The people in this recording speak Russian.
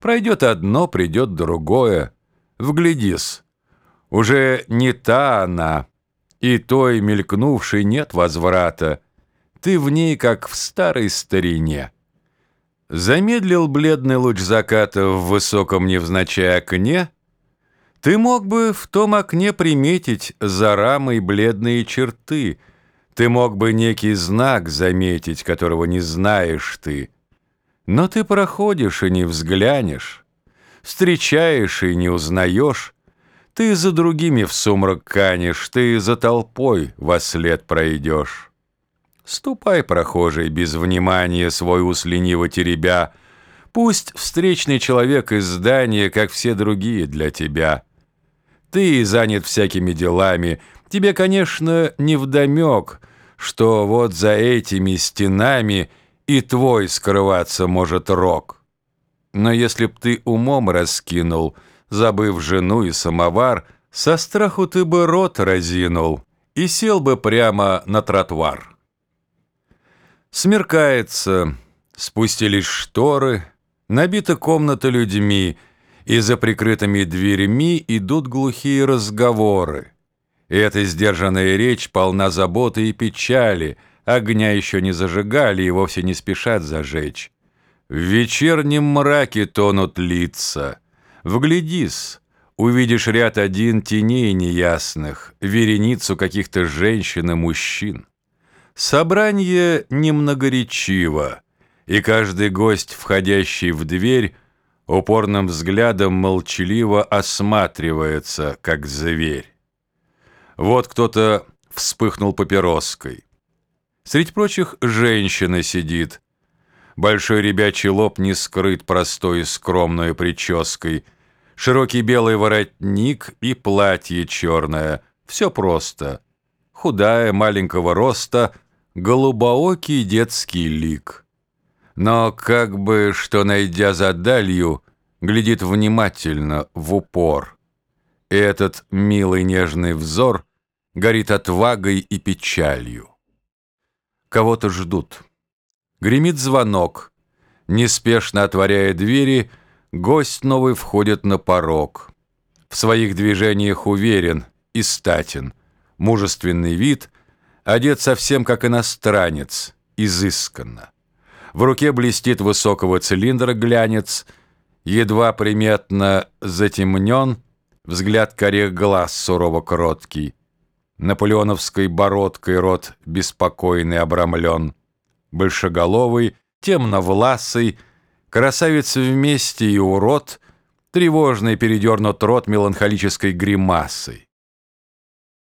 Пройдет одно, придет другое. Вглядись, уже не та она, и той мелькнувшей нет возврата. Ты в ней, как в старой старине. Замедлил бледный луч заката в высоком невзначай окне. Ты мог бы в том окне приметить за рамой бледные черты. Ты мог бы некий знак заметить, которого не знаешь ты. Но ты проходишь и не взглянешь, встречаешь и не узнаешь. Ты за другими в сумрак канешь, ты за толпой во след пройдешь. Ступай, прохожий, без внимания свой ус лениво теребя, Пусть встречный человек из здания, как все другие для тебя. Ты занят всякими делами, тебе, конечно, не вдомек, Что вот за этими стенами и твой скрываться может рок. Но если б ты умом раскинул, забыв жену и самовар, Со страху ты бы рот разинул и сел бы прямо на тротуар. Смеркается, спустились шторы, набита комната людьми, и за прикрытыми дверьми идут глухие разговоры. И эта сдержанная речь полна заботы и печали, огня еще не зажигали и вовсе не спешат зажечь. В вечернем мраке тонут лица. Вглядись, увидишь ряд один теней неясных, вереницу каких-то женщин и мужчин. Собрание немногоречиво, и каждый гость, входящий в дверь, упорным взглядом молчаливо осматривается, как зверь. Вот кто-то вспыхнул папироской. Средь прочих женщина сидит. Большой ребячий лоб не скрыт простой и скромной прической. Широкий белый воротник и платье черное. Все просто. Худая, маленького роста — голубоокий детский лик. Но как бы, что найдя за далью, глядит внимательно, в упор. И этот милый нежный взор горит отвагой и печалью. Кого-то ждут. Гремит звонок. Неспешно отворяя двери, гость новый входит на порог. В своих движениях уверен и статен. Мужественный вид — одет совсем как иностранец, изысканно. В руке блестит высокого цилиндра глянец, едва приметно затемнен, взгляд корих глаз сурово кроткий, наполеоновской бородкой рот беспокойный обрамлен, большеголовый, темновласый, красавец вместе и урод, тревожный передернут рот меланхолической гримасой.